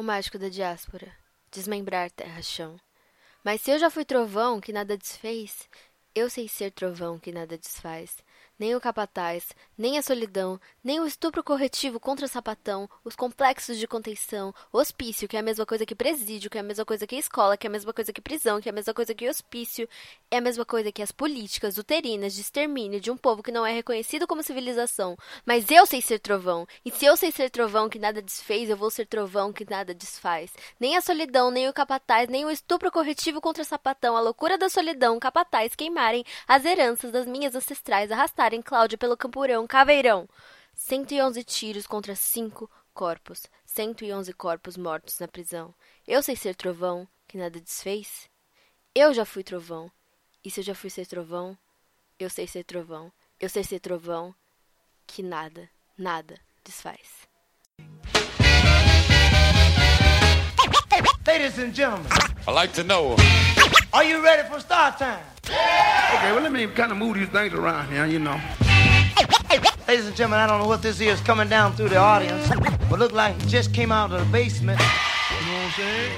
o mágico da diáspora, desmembrar terra-chão. Mas se eu já fui trovão que nada desfez, eu sei ser trovão que nada desfaz nem o capataz, nem a solidão, nem o estupro corretivo contra o sapatão, os complexos de contenção, hospício, que é a mesma coisa que presídio, que é a mesma coisa que escola, que é a mesma coisa que prisão, que é a mesma coisa que hospício, é a mesma coisa que as políticas uterinas de extermínio de um povo que não é reconhecido como civilização. Mas eu sei ser trovão, e se eu sei ser trovão que nada desfez, eu vou ser trovão que nada desfaz. Nem a solidão, nem o capataz, nem o estupro corretivo contra o sapatão, a loucura da solidão, capataz queimarem as heranças das minhas ancestrais, arrastarem em Cláudia pelo Campurão, Caveirão. 111 tiros contra cinco corpos. 111 corpos mortos na prisão. Eu sei ser trovão, que nada desfez? Eu já fui trovão. E se eu já fui ser trovão, eu sei ser trovão. Eu sei ser trovão, que nada, nada desfaz. Ladies and gentlemen, I like to know. are you ready for start time? Okay, well, let me kind of move these things around here, you know. Ladies and gentlemen, I don't know what this is coming down through the audience, but look like it just came out of the basement. You know what I'm saying?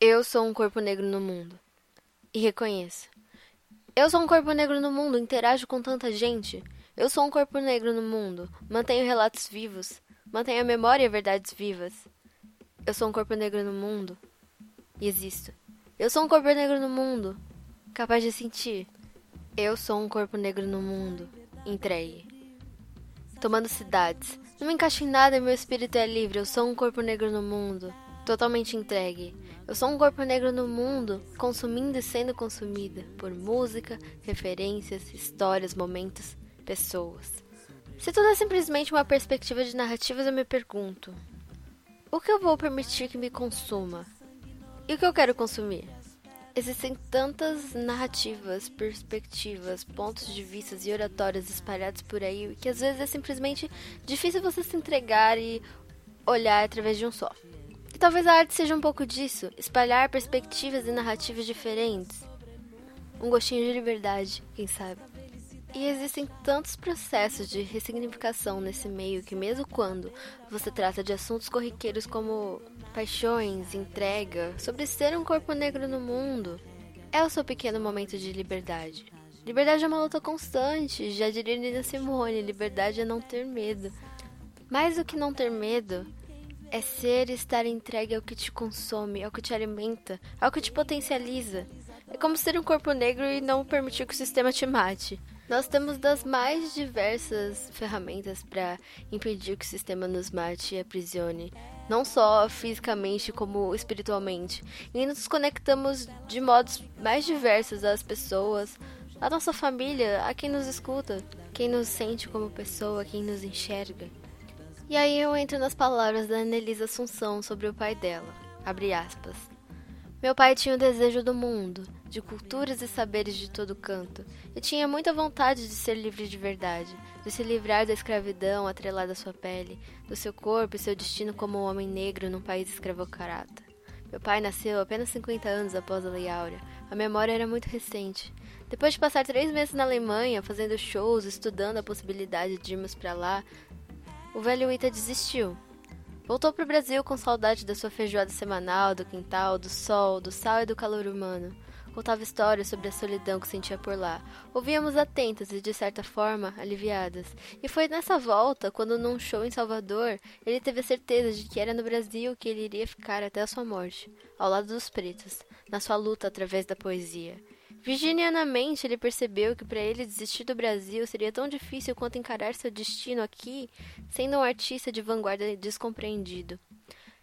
Eu sou um corpo negro no mundo. E reconheço. Eu sou um corpo negro no mundo, interajo com tanta gente. Eu sou um corpo negro no mundo, mantenho relatos vivos, mantenho a memória e verdades vivas. Eu sou um corpo negro no mundo e existo. Eu sou um corpo negro no mundo, capaz de sentir. Eu sou um corpo negro no mundo, entregue. Tomando cidades. Não me encaixo em nada meu espírito é livre. Eu sou um corpo negro no mundo, totalmente entregue. Eu sou um corpo negro no mundo, consumindo e sendo consumida por música, referências, histórias, momentos, pessoas. Se tudo é simplesmente uma perspectiva de narrativas, eu me pergunto: o que eu vou permitir que me consuma? E o que eu quero consumir? Existem tantas narrativas, perspectivas, pontos de vista e oratórias espalhados por aí que às vezes é simplesmente difícil você se entregar e olhar através de um só. E talvez a arte seja um pouco disso espalhar perspectivas e narrativas diferentes. Um gostinho de liberdade, quem sabe. E existem tantos processos de ressignificação nesse meio que, mesmo quando você trata de assuntos corriqueiros como paixões, entrega, sobre ser um corpo negro no mundo, é o seu pequeno momento de liberdade. Liberdade é uma luta constante, já diria Nina Simone, liberdade é não ter medo. Mais do que não ter medo, é ser e estar entregue ao que te consome, ao que te alimenta, ao que te potencializa. É como ser um corpo negro e não permitir que o sistema te mate. Nós temos das mais diversas ferramentas para impedir que o sistema nos mate e aprisione, não só fisicamente como espiritualmente. E nos conectamos de modos mais diversos às pessoas, à nossa família, a quem nos escuta, quem nos sente como pessoa, quem nos enxerga. E aí eu entro nas palavras da Annelise Assunção sobre o pai dela. Abre aspas. Meu pai tinha o desejo do mundo, de culturas e saberes de todo canto, e tinha muita vontade de ser livre de verdade, de se livrar da escravidão atrelada à sua pele, do seu corpo e seu destino como um homem negro num país escravocrata. Meu pai nasceu apenas 50 anos após a Lei Áurea. A memória era muito recente. Depois de passar três meses na Alemanha, fazendo shows, estudando a possibilidade de irmos para lá, o velho Ita desistiu Voltou para o Brasil com saudade da sua feijoada semanal, do quintal, do sol, do sal e do calor humano. Contava histórias sobre a solidão que sentia por lá. Ouvíamos atentas e, de certa forma, aliviadas. E foi nessa volta, quando num show em Salvador, ele teve a certeza de que era no Brasil que ele iria ficar até a sua morte, ao lado dos pretos, na sua luta através da poesia. Virginianamente, ele percebeu que para ele desistir do Brasil seria tão difícil quanto encarar seu destino aqui, sendo um artista de vanguarda descompreendido.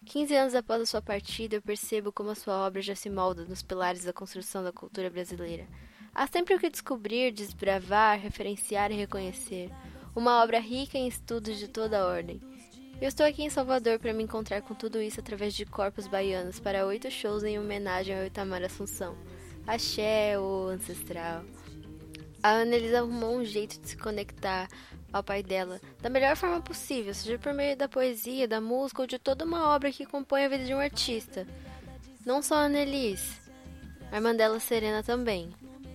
Quinze anos após a sua partida, eu percebo como a sua obra já se molda nos pilares da construção da cultura brasileira. Há sempre o que descobrir, desbravar, referenciar e reconhecer. Uma obra rica em estudos de toda ordem. Eu estou aqui em Salvador para me encontrar com tudo isso através de corpos baianos para oito shows em homenagem ao Itamar Assunção axé ou ancestral. A Ana Elisa arrumou um jeito de se conectar ao pai dela da melhor forma possível, seja por meio da poesia, da música ou de toda uma obra que compõe a vida de um artista. Não só a Annelise, a irmã dela Serena também.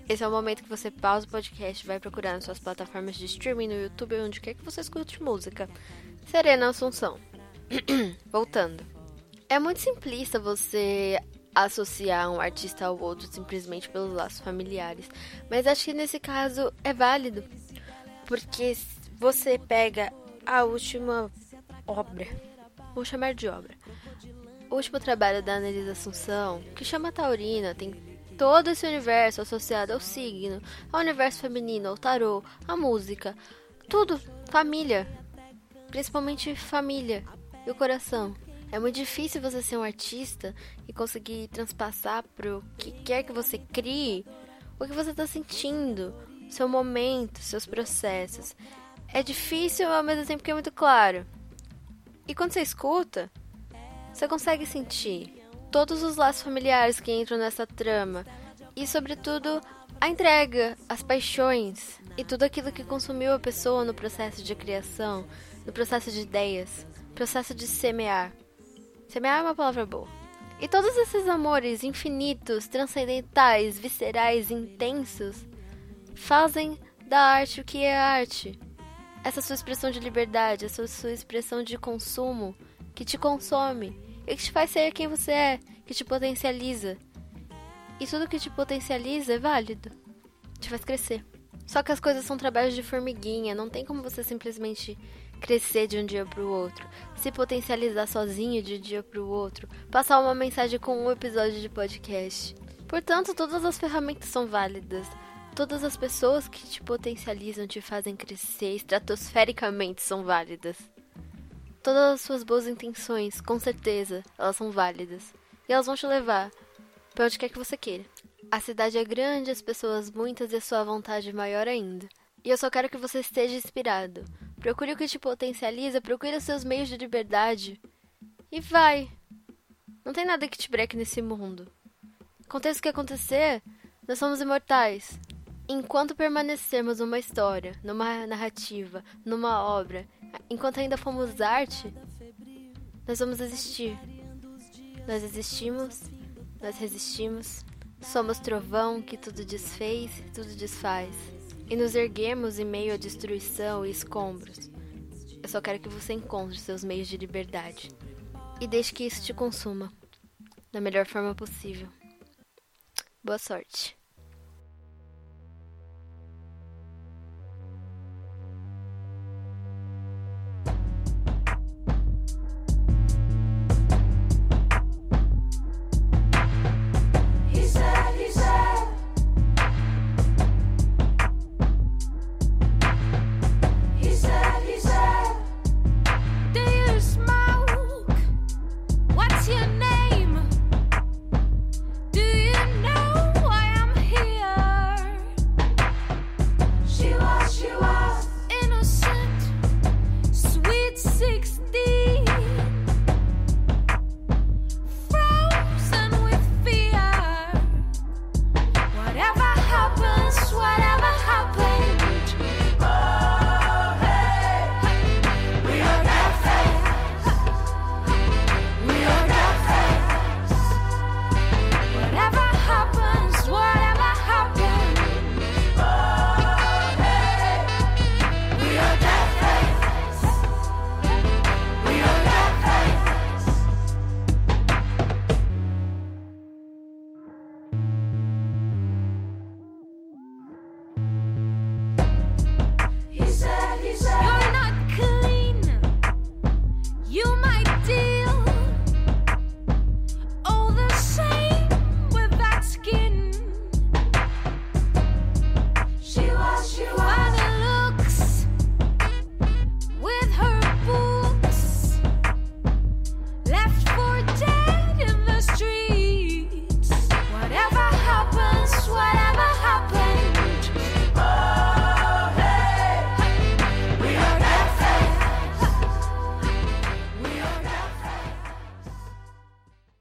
Esse é o momento que você pausa o podcast e vai procurar nas suas plataformas de streaming, no YouTube, onde quer que você escute música. Serena Assunção. Voltando. É muito simplista você associar um artista ao outro simplesmente pelos laços familiares. Mas acho que nesse caso é válido. Porque você pega a última obra, vou chamar de obra, o último trabalho da Annelise Assunção, que chama Taurina, tem todo esse universo associado ao signo, ao universo feminino, ao tarô, à música, tudo, família, principalmente família e o coração. É muito difícil você ser um artista e conseguir transpassar pro que quer que você crie o que você está sentindo, seu momento, seus processos. É difícil ao mesmo tempo que é muito claro. E quando você escuta, você consegue sentir todos os laços familiares que entram nessa trama e, sobretudo, a entrega, as paixões e tudo aquilo que consumiu a pessoa no processo de criação, no processo de ideias, processo de semear. Semear é uma palavra boa. E todos esses amores infinitos, transcendentais, viscerais, intensos, fazem da arte o que é arte. Essa sua expressão de liberdade, essa sua expressão de consumo, que te consome e que te faz ser quem você é, que te potencializa. E tudo que te potencializa é válido, te faz crescer. Só que as coisas são trabalhos de formiguinha, não tem como você simplesmente crescer de um dia para o outro, se potencializar sozinho de um dia para o outro, passar uma mensagem com um episódio de podcast. Portanto, todas as ferramentas são válidas. Todas as pessoas que te potencializam, te fazem crescer estratosfericamente são válidas. Todas as suas boas intenções, com certeza, elas são válidas. E elas vão te levar para onde quer que você queira. A cidade é grande, as pessoas muitas e a sua vontade maior ainda. E eu só quero que você esteja inspirado. Procure o que te potencializa, procure os seus meios de liberdade. E vai. Não tem nada que te breque nesse mundo. Aconteça o que acontecer, nós somos imortais. Enquanto permanecermos numa história, numa narrativa, numa obra, enquanto ainda fomos arte, nós vamos existir. Nós existimos, nós resistimos, somos trovão que tudo desfez e tudo desfaz e nos erguemos em meio à destruição e escombros. Eu só quero que você encontre seus meios de liberdade e deixe que isso te consuma da melhor forma possível. Boa sorte.